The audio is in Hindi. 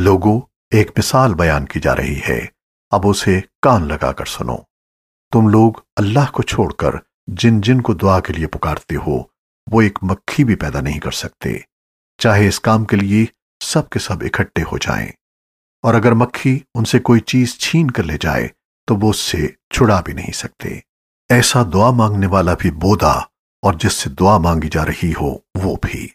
लोगों एक मिसाल बयान की जा रही है। अब उसे कान लगाकर सुनो। तुम लोग अल्लाह को छोड़कर जिन जिन को दुआ के लिए पुकारते हो, वो एक मक्खी भी पैदा नहीं कर सकते। चाहे इस काम के लिए सब के सब इकट्ठे हो जाएँ। और अगर मक्खी उनसे कोई चीज़ छीन कर ले जाए तो वो उससे छुड़ा भी नहीं सकते। ऐसा दुआ मांगने वाला भी बोदा और जिससे दुआ मांगी जा रही हो, वो भी।